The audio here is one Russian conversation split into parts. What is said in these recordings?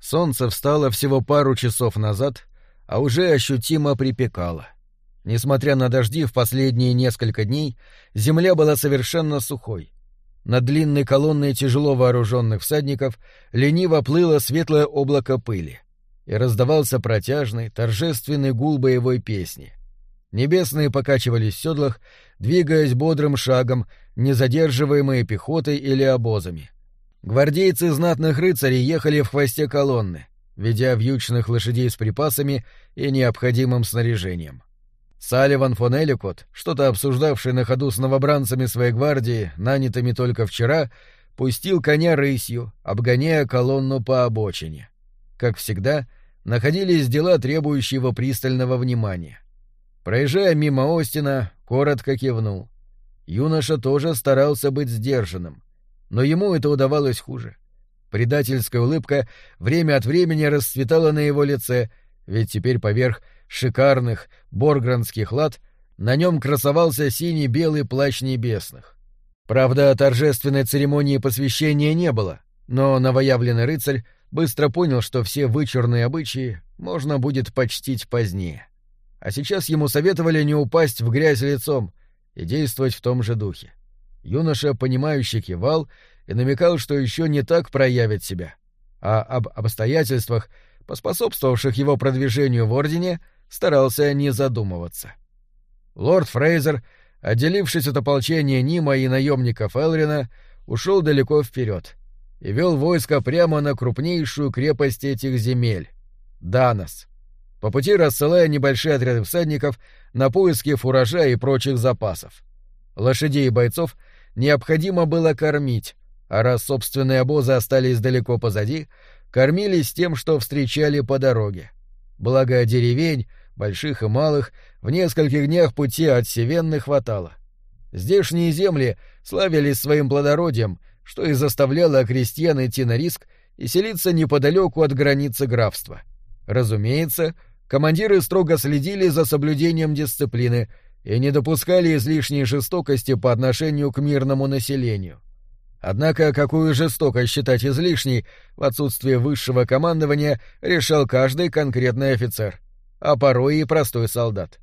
Солнце встало всего пару часов назад, а уже ощутимо припекало. Несмотря на дожди в последние несколько дней, земля была совершенно сухой. Над длинной колонной тяжело вооруженных всадников лениво плыло светлое облако пыли, и раздавался протяжный, торжественный гул боевой песни. Небесные покачивались в седлах, двигаясь бодрым шагом, не задерживаемые пехотой или обозами. Гвардейцы знатных рыцарей ехали в хвосте колонны, ведя вьючных лошадей с припасами и необходимым снаряжением. Салливан фон Эликот, что-то обсуждавший на ходу с новобранцами своей гвардии, нанятыми только вчера, пустил коня рысью, обгоняя колонну по обочине. Как всегда, находились дела, требующие его пристального внимания. Проезжая мимо Остина, коротко кивнул. Юноша тоже старался быть сдержанным, но ему это удавалось хуже. Предательская улыбка время от времени расцветала на его лице, ведь теперь поверх шикарных боргранских лад на нем красовался синий-белый плащ небесных. Правда, торжественной церемонии посвящения не было, но новоявленный рыцарь быстро понял, что все вычурные обычаи можно будет почтить позднее. А сейчас ему советовали не упасть в грязь лицом и действовать в том же духе. Юноша, понимающий, кивал и намекал, что еще не так проявит себя, а об обстоятельствах, поспособствовавших его продвижению в Ордене, старался не задумываться. Лорд Фрейзер, отделившись от ополчения Нима и наемников Элрина, ушел далеко вперед и вел войско прямо на крупнейшую крепость этих земель — Данос, по пути рассылая небольшие отряды всадников на поиски фуража и прочих запасов. Лошадей и бойцов необходимо было кормить, а раз собственные обозы остались далеко позади, кормились тем, что встречали по дороге. Благо деревень, больших и малых, в нескольких днях пути от Севенны хватало. Здешние земли славились своим плодородием, что и заставляло крестьян идти на риск и селиться неподалеку от границы графства. Разумеется, командиры строго следили за соблюдением дисциплины и не допускали излишней жестокости по отношению к мирному населению. Однако какую жестокость считать излишней в отсутствие высшего командования решал каждый конкретный офицер, а порой и простой солдат.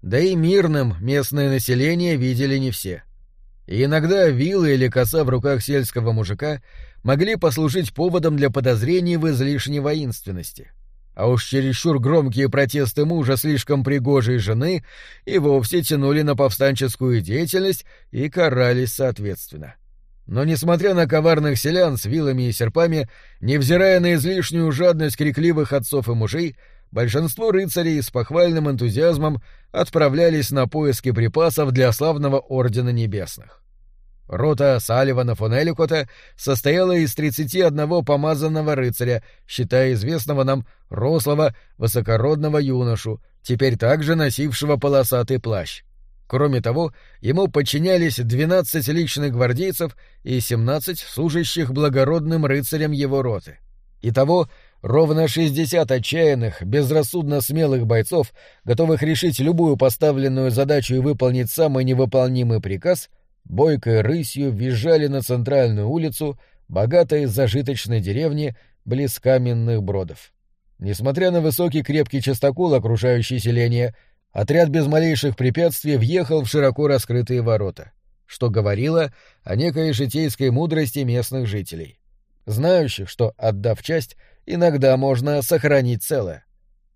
Да и мирным местное население видели не все. И иногда вилы или коса в руках сельского мужика могли послужить поводом для подозрений в излишней воинственности — а уж чересчур громкие протесты мужа слишком пригожей жены и вовсе тянули на повстанческую деятельность и карались соответственно. Но, несмотря на коварных селян с вилами и серпами, невзирая на излишнюю жадность крикливых отцов и мужей, большинство рыцарей с похвальным энтузиазмом отправлялись на поиски припасов для славного Ордена Небесных. Рота Салливана фон Эликота состояла из 31 помазанного рыцаря, считая известного нам рослого, высокородного юношу, теперь также носившего полосатый плащ. Кроме того, ему подчинялись 12 личных гвардейцев и 17 служащих благородным рыцарям его роты. Итого ровно 60 отчаянных, безрассудно смелых бойцов, готовых решить любую поставленную задачу и выполнить самый невыполнимый приказ — бойкой рысью въезжали на центральную улицу богатой зажиточной деревни близ каменных бродов. Несмотря на высокий крепкий частокол, окружающий селение, отряд без малейших препятствий въехал в широко раскрытые ворота, что говорило о некой житейской мудрости местных жителей, знающих, что, отдав часть, иногда можно сохранить целое.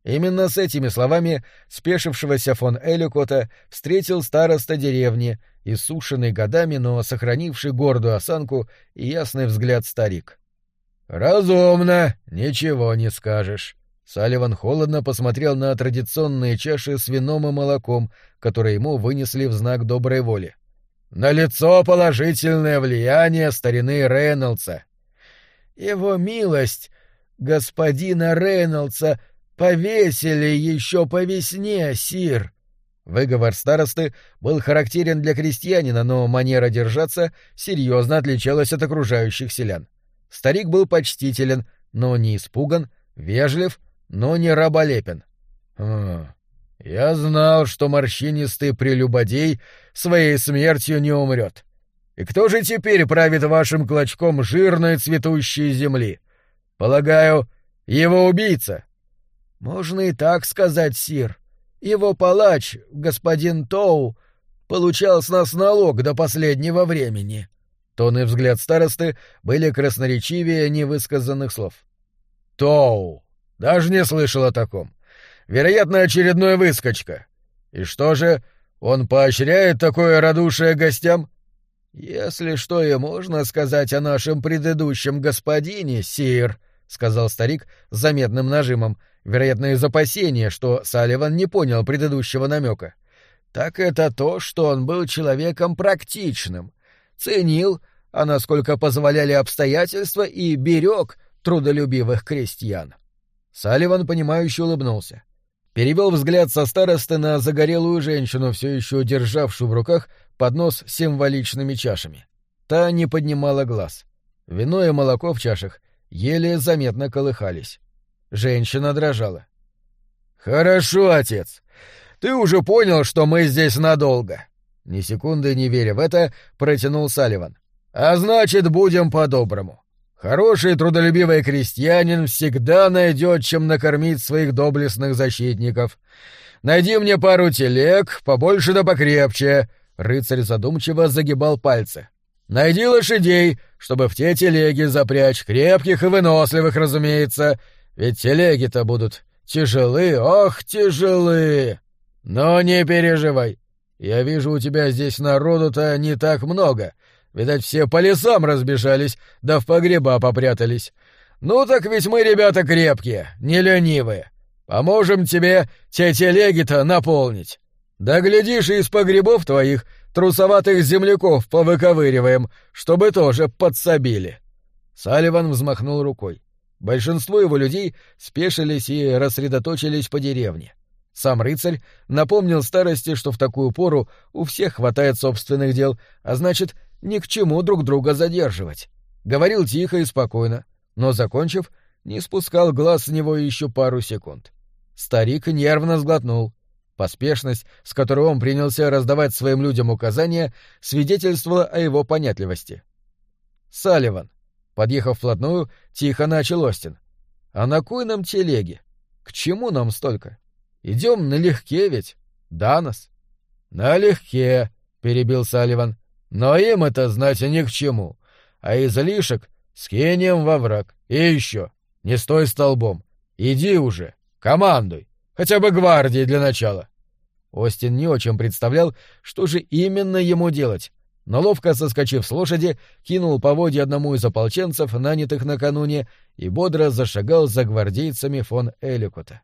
Именно с этими словами спешившегося фон Эликота встретил староста деревни, иссушенный годами, но сохранивший гордую осанку и ясный взгляд старик. «Разумно, ничего не скажешь». Салливан холодно посмотрел на традиционные чаши с вином и молоком, которые ему вынесли в знак доброй воли. «На лицо положительное влияние старины Рейнольдса». «Его милость, господина Рейнольдса, повесили еще по весне, сир», Выговор старосты был характерен для крестьянина, но манера держаться серьезно отличалась от окружающих селян. Старик был почтителен, но не испуган, вежлив, но не раболепен. «Хм, я знал, что морщинистый прелюбодей своей смертью не умрет. И кто же теперь правит вашим клочком жирной цветущей земли? Полагаю, Его убийца?» «Можно и так сказать, сир. Его палач, господин Тоу, получал с нас налог до последнего времени». Тон и взгляд старосты были красноречивее невысказанных слов. «Тоу! Даже не слышал о таком. Вероятно, очередной выскочка. И что же, он поощряет такое радушие гостям?» «Если что и можно сказать о нашем предыдущем господине, сир», — сказал старик с заметным нажимом, вероятно, из опасения, что Салливан не понял предыдущего намека, — так это то, что он был человеком практичным, ценил, а насколько позволяли обстоятельства, и берег трудолюбивых крестьян. Салливан, понимающе улыбнулся. Перевел взгляд со старосты на загорелую женщину, все еще державшую в руках поднос с символичными чашами. Та не поднимала глаз. Вино и молоко в чашах еле заметно колыхались. Женщина дрожала. «Хорошо, отец. Ты уже понял, что мы здесь надолго». Ни секунды не веря в это, протянул Салливан. «А значит, будем по-доброму. Хороший трудолюбивый крестьянин всегда найдет, чем накормить своих доблестных защитников. Найди мне пару телег, побольше да покрепче, Рыцарь задумчиво загибал пальцы. «Найди лошадей, чтобы в те телеги запрячь, крепких и выносливых, разумеется, ведь телеги-то будут тяжелы, ох, тяжелы! Но не переживай, я вижу, у тебя здесь народу-то не так много, видать, все по лесам разбежались, да в погреба попрятались. Ну так ведь мы ребята крепкие, не ленивые, поможем тебе те телеги-то наполнить». Да глядишь, из погребов твоих трусоватых земляков повыковыриваем, чтобы тоже подсобили. Салливан взмахнул рукой. Большинство его людей спешились и рассредоточились по деревне. Сам рыцарь напомнил старости, что в такую пору у всех хватает собственных дел, а значит, ни к чему друг друга задерживать. Говорил тихо и спокойно, но, закончив, не спускал глаз с него еще пару секунд. Старик нервно сглотнул — Поспешность, с которой он принялся раздавать своим людям указания, свидетельствовала о его понятливости. «Салливан», подъехав вплотную, тихо начал Остин. «А на кой нам телеги? К чему нам столько? Идем налегке ведь, Данос». «Налегке», — перебил Салливан, — «но им это знать ни к чему, а излишек скинем во враг. И еще, не стой столбом, иди уже, командуй». Хотя бы гвардии для начала. Остин не очень представлял, что же именно ему делать, но ловко соскочив с лошади, кинул поводья одному из ополченцев, нанятых накануне, и бодро зашагал за гвардейцами фон Эликута.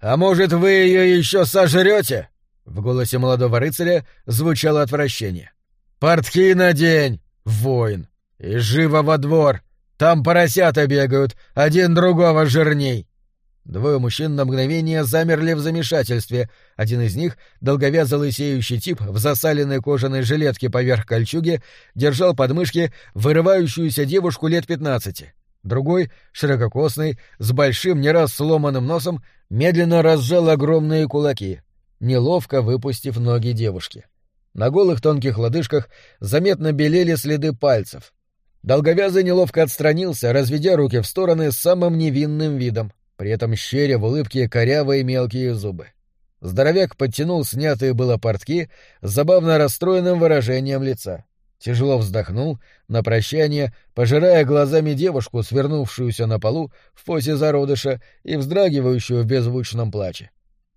«А может, вы ее еще сожрете?» В голосе молодого рыцаря звучало отвращение. «Портки надень, воин, и живо во двор. Там поросята бегают, один другого жирней. Двое мужчин на мгновение замерли в замешательстве. Один из них, долговязый лысеющий тип в засаленной кожаной жилетке поверх кольчуги, держал под мышки вырывающуюся девушку лет пятнадцати. Другой, ширококосный, с большим не раз сломанным носом, медленно разжал огромные кулаки, неловко выпустив ноги девушки. На голых тонких лодыжках заметно белели следы пальцев. Долговязый неловко отстранился, разведя руки в стороны с самым невинным видом при этом щеря в улыбке корявые мелкие зубы. Здоровяк подтянул снятые было портки с забавно расстроенным выражением лица. Тяжело вздохнул, на прощание, пожирая глазами девушку, свернувшуюся на полу в позе зародыша и вздрагивающую в беззвучном плаче.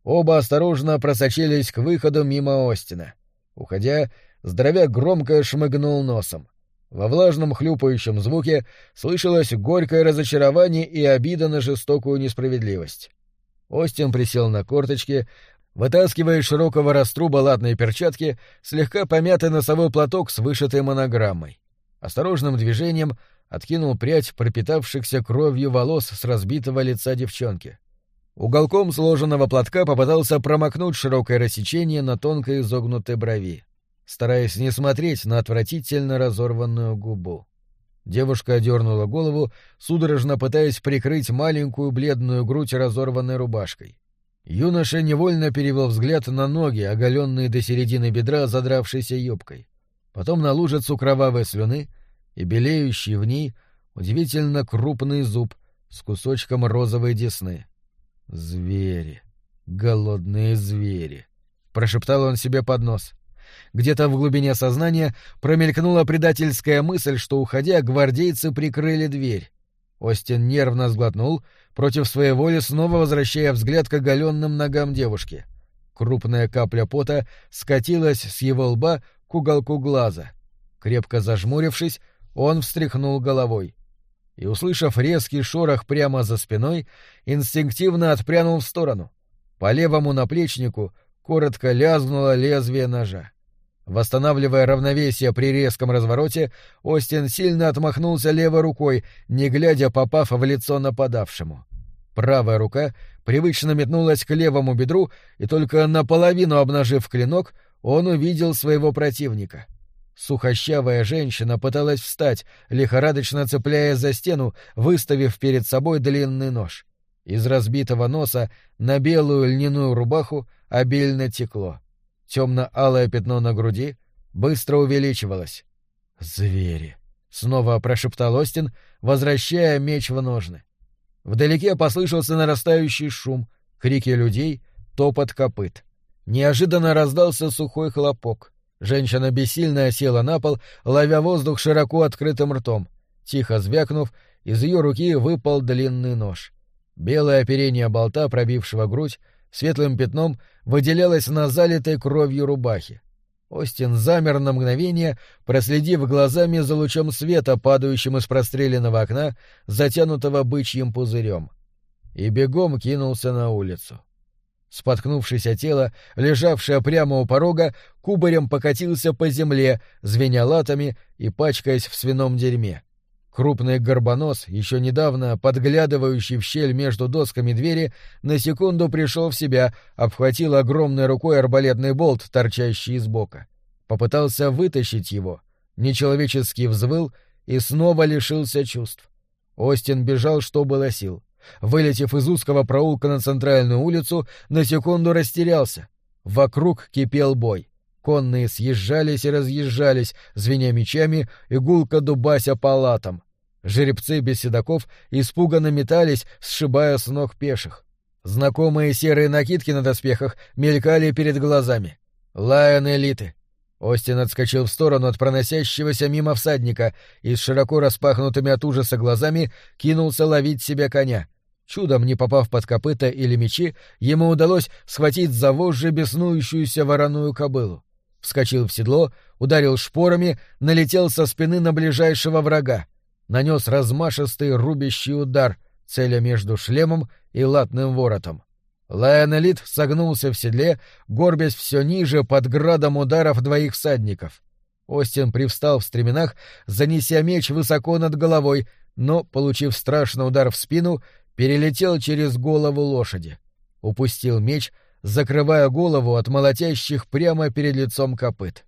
Оба осторожно просочились к выходу мимо Остина. Уходя, здоровяк громко шмыгнул носом. Во влажном хлюпающем звуке слышалось горькое разочарование и обида на жестокую несправедливость. Остин присел на корточки, вытаскивая из широкого раструба латные перчатки слегка помятый носовой платок с вышитой монограммой. Осторожным движением откинул прядь пропитавшихся кровью волос с разбитого лица девчонки. Уголком сложенного платка попытался промокнуть широкое рассечение на тонкой изогнутой брови стараясь не смотреть на отвратительно разорванную губу. Девушка дернула голову, судорожно пытаясь прикрыть маленькую бледную грудь разорванной рубашкой. Юноша невольно перевел взгляд на ноги, оголенные до середины бедра задравшейся юбкой, потом на лужицу кровавой слюны и белеющий в ней удивительно крупный зуб с кусочком розовой десны. «Звери, голодные звери», — прошептал он себе под нос. Где-то в глубине сознания промелькнула предательская мысль, что, уходя, гвардейцы прикрыли дверь. Остин нервно сглотнул, против своей воли снова возвращая взгляд к оголенным ногам девушки. Крупная капля пота скатилась с его лба к уголку глаза. Крепко зажмурившись, он встряхнул головой. И, услышав резкий шорох прямо за спиной, инстинктивно отпрянул в сторону. По левому наплечнику коротко лязгнуло лезвие ножа. Восстанавливая равновесие при резком развороте, Остин сильно отмахнулся левой рукой, не глядя попав в лицо нападавшему. Правая рука привычно метнулась к левому бедру, и только наполовину обнажив клинок, он увидел своего противника. Сухощавая женщина пыталась встать, лихорадочно цепляясь за стену, выставив перед собой длинный нож. Из разбитого носа на белую льняную рубаху обильно текло. Темно-алое пятно на груди быстро увеличивалось. «Звери!» — снова прошептал Остин, возвращая меч в ножны. Вдалеке послышался нарастающий шум, крики людей, топот копыт. Неожиданно раздался сухой хлопок. Женщина бессильно села на пол, ловя воздух широко открытым ртом. Тихо звякнув, из ее руки выпал длинный нож. Белое оперение болта, пробившего грудь, светлым пятном выделялась на залитой кровью рубахе. Остин замер на мгновение, проследив глазами за лучом света, падающим из простреленного окна, затянутого бычьим пузырем. И бегом кинулся на улицу. Споткнувшись о тело, лежавшее прямо у порога, кубарем покатился по земле, звеня латами и пачкаясь в свином дерьме. Крупный горбонос, еще недавно подглядывающий в щель между досками двери, на секунду пришел в себя, обхватил огромной рукой арбалетный болт, торчащий из бока. Попытался вытащить его. Нечеловечески взвыл и снова лишился чувств. Остин бежал, что было сил. Вылетев из узкого проулка на центральную улицу, на секунду растерялся. Вокруг кипел бой. Конные съезжались и разъезжались, звеня мечами и гулко дубася палатам. Жеребцы без седаков испуганно метались, сшибая с ног пеших. Знакомые серые накидки на доспехах мелькали перед глазами. Лайон элиты. Остин отскочил в сторону от проносящегося мимо всадника и с широко распахнутыми от ужаса глазами кинулся ловить себе коня. Чудом не попав под копыта или мечи, ему удалось схватить за вожжи беснующуюся вороную кобылу вскочил в седло, ударил шпорами, налетел со спины на ближайшего врага, нанес размашистый рубящий удар, целя между шлемом и латным воротом. Лайонелит согнулся в седле, горбясь все ниже под градом ударов двоих всадников. Остин привстал в стременах, занеся меч высоко над головой, но, получив страшный удар в спину, перелетел через голову лошади. Упустил меч, закрывая голову от молотящих прямо перед лицом копыт.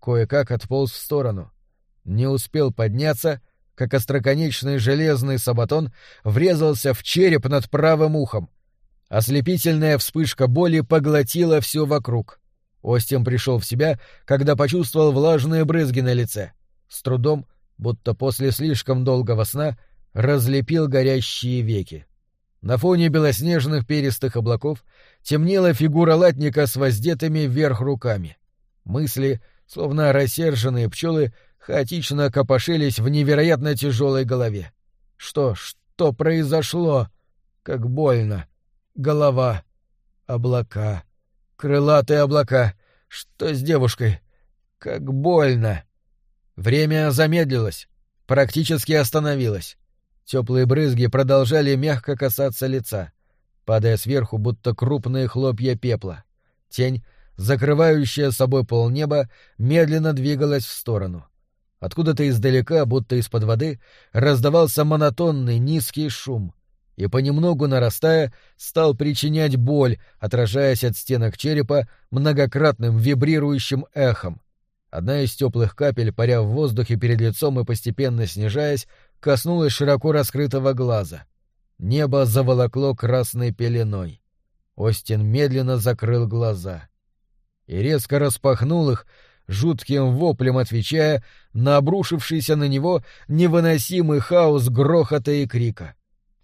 Кое-как отполз в сторону. Не успел подняться, как остроконечный железный сабатон врезался в череп над правым ухом. Ослепительная вспышка боли поглотила все вокруг. Остин пришел в себя, когда почувствовал влажные брызги на лице. С трудом, будто после слишком долгого сна, разлепил горящие веки. На фоне белоснежных перистых облаков темнела фигура латника с воздетыми вверх руками. Мысли, словно рассерженные пчелы, хаотично копошились в невероятно тяжелой голове. Что, что произошло? Как больно. Голова. Облака. Крылатые облака. Что с девушкой? Как больно. Время замедлилось. Практически остановилось. Теплые брызги продолжали мягко касаться лица, падая сверху, будто крупные хлопья пепла. Тень, закрывающая собой полнеба, медленно двигалась в сторону. Откуда-то издалека, будто из-под воды, раздавался монотонный низкий шум и, понемногу нарастая, стал причинять боль, отражаясь от стенок черепа многократным вибрирующим эхом. Одна из теплых капель, паря в воздухе перед лицом и постепенно снижаясь, коснулась широко раскрытого глаза. Небо заволокло красной пеленой. Остин медленно закрыл глаза. И резко распахнул их, жутким воплем отвечая на обрушившийся на него невыносимый хаос грохота и крика.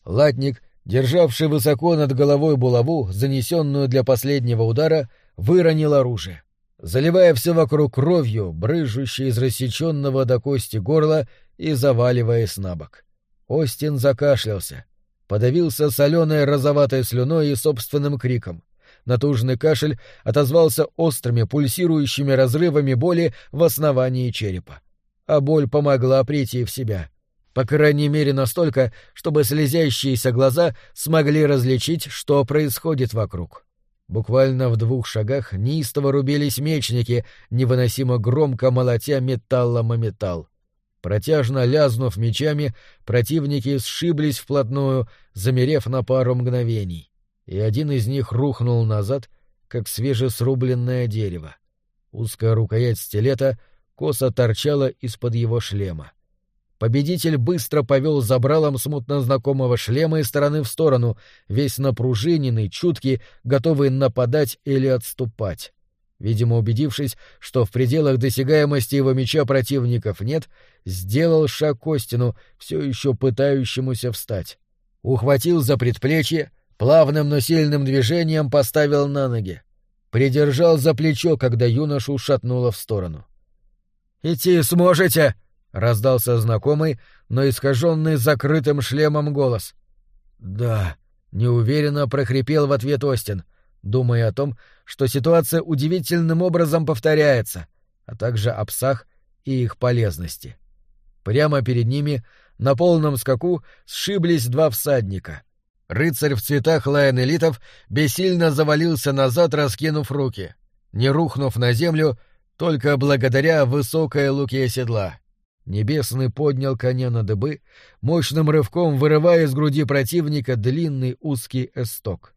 Латник, державший высоко над головой булаву, занесенную для последнего удара, выронил оружие. Заливая все вокруг кровью, брызжущей из рассеченного до кости горла и заваливаясь на бок. Остин закашлялся, подавился соленой розоватой слюной и собственным криком. Натужный кашель отозвался острыми, пульсирующими разрывами боли в основании черепа. А боль помогла прийти в себя. По крайней мере настолько, чтобы слезящиеся глаза смогли различить, что происходит вокруг. Буквально в двух шагах неистово рубились мечники, невыносимо громко молотя металлом о металл. Протяжно лязнув мечами, противники сшиблись вплотную, замерев на пару мгновений и один из них рухнул назад, как свежесрубленное дерево. Узкая рукоять стилета косо торчала из-под его шлема. Победитель быстро повел забралом смутно знакомого шлема из стороны в сторону, весь напружиненный, чуткий, готовый нападать или отступать. Видимо, убедившись, что в пределах досягаемости его меча противников нет, сделал шаг к Остину, все еще пытающемуся встать. Ухватил за предплечье, Плавным, но сильным движением поставил на ноги. Придержал за плечо, когда юношу шатнуло в сторону. «Идти сможете?» — раздался знакомый, но искаженный закрытым шлемом голос. «Да», — неуверенно прохрипел в ответ Остин, думая о том, что ситуация удивительным образом повторяется, а также о псах и их полезности. Прямо перед ними, на полном скаку, сшиблись два всадника — Рыцарь в цветах лаэн-элитов бессильно завалился назад, раскинув руки, не рухнув на землю только благодаря высокой луке седла. Небесный поднял коня на дыбы, мощным рывком вырывая из груди противника длинный узкий эсток.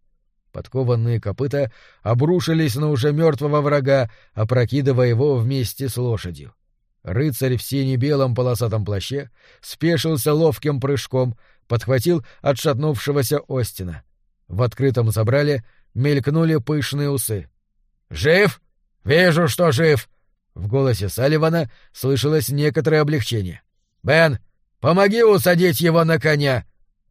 Подкованные копыта обрушились на уже мертвого врага, опрокидывая его вместе с лошадью. Рыцарь в сине-белом полосатом плаще спешился ловким прыжком, подхватил отшатнувшегося Остина. В открытом забрале мелькнули пышные усы. «Жив? Вижу, что жив!» В голосе Салливана слышалось некоторое облегчение. «Бен, помоги усадить его на коня!»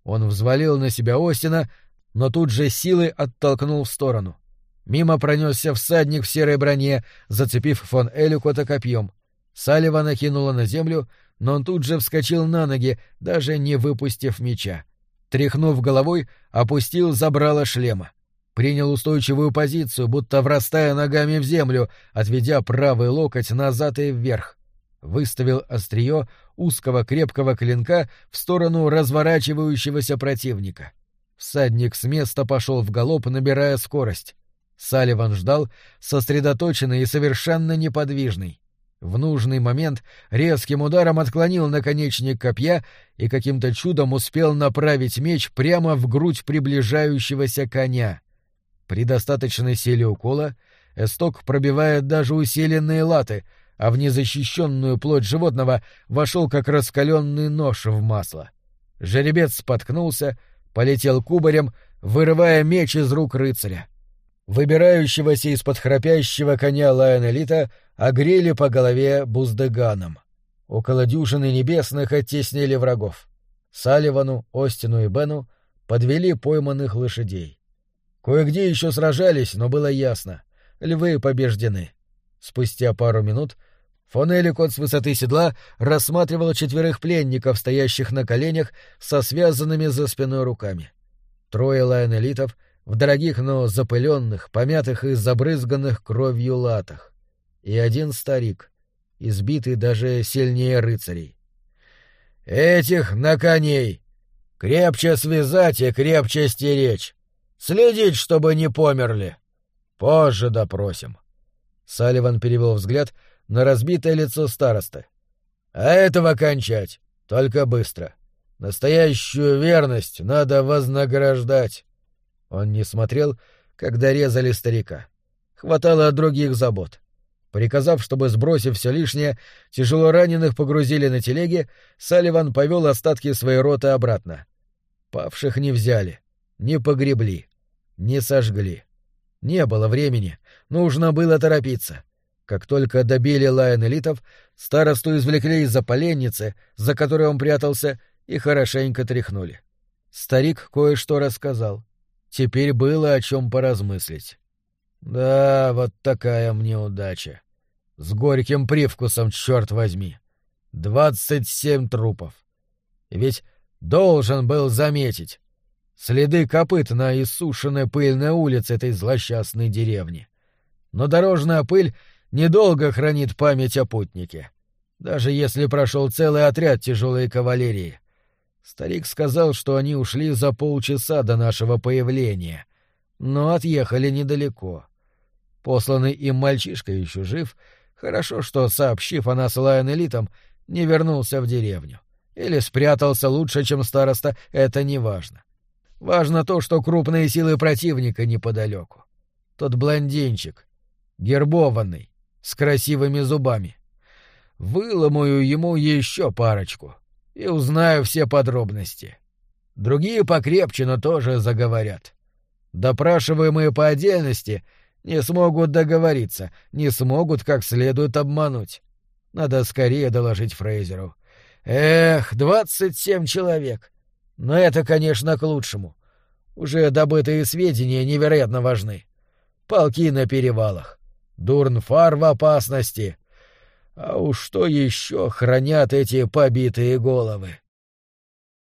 Он взвалил на себя Остина, но тут же силой оттолкнул в сторону. Мимо пронесся всадник в серой броне, зацепив фон Элюкота копьем. Салливана кинула на землю, но он тут же вскочил на ноги, даже не выпустив меча. Тряхнув головой, опустил забрало шлема. Принял устойчивую позицию, будто врастая ногами в землю, отведя правый локоть назад и вверх. Выставил острие узкого крепкого клинка в сторону разворачивающегося противника. Всадник с места пошел в галоп, набирая скорость. Салливан ждал, сосредоточенный и совершенно неподвижный. В нужный момент резким ударом отклонил наконечник копья и каким-то чудом успел направить меч прямо в грудь приближающегося коня. При достаточной силе укола эсток пробивает даже усиленные латы, а в незащищенную плоть животного вошел как раскаленный нож в масло. Жеребец споткнулся, полетел кубарем, вырывая меч из рук рыцаря. Выбирающегося из-под храпящего коня Лайонелита огрели по голове буздыганом. Около дюжины небесных оттеснили врагов. Салливану, Остину и Бену подвели пойманных лошадей. Кое-где еще сражались, но было ясно — львы побеждены. Спустя пару минут фон Эликот с высоты седла рассматривал четверых пленников, стоящих на коленях со связанными за спиной руками. Трое лайонелитов в дорогих, но запыленных, помятых и забрызганных кровью латах и один старик, избитый даже сильнее рыцарей. «Этих на коней! Крепче связать и крепче стеречь! Следить, чтобы не померли! Позже допросим!» Салливан перевел взгляд на разбитое лицо старосты. «А этого кончать, только быстро. Настоящую верность надо вознаграждать». Он не смотрел, когда резали старика. Хватало других забот. Приказав, чтобы, сбросив все лишнее, тяжело раненых погрузили на телеги, Салливан повел остатки своей роты обратно. Павших не взяли, не погребли, не сожгли. Не было времени, нужно было торопиться. Как только добили лайон-элитов, старосту извлекли из-за поленницы, за которой он прятался, и хорошенько тряхнули. Старик кое-что рассказал. Теперь было о чем поразмыслить. Да, вот такая мне удача. С горьким привкусом, черт возьми. Двадцать семь трупов. Ведь должен был заметить следы копыт на иссушенной пыльной улице этой злосчастной деревни. Но дорожная пыль недолго хранит память о путнике, даже если прошел целый отряд тяжелой кавалерии. Старик сказал, что они ушли за полчаса до нашего появления, но отъехали недалеко. Посланный им мальчишка еще жив, хорошо, что, сообщив о нас лайон-элитам, не вернулся в деревню. Или спрятался лучше, чем староста, это не важно. Важно то, что крупные силы противника неподалеку. Тот блондинчик, гербованный, с красивыми зубами. Выломаю ему еще парочку и узнаю все подробности. Другие покрепче, но тоже заговорят. Допрашиваемые по отдельности не смогут договориться, не смогут как следует обмануть. Надо скорее доложить Фрейзеру. Эх, двадцать семь человек. Но это, конечно, к лучшему. Уже добытые сведения невероятно важны. Полки на перевалах. Дурнфар в опасности. А уж что еще хранят эти побитые головы?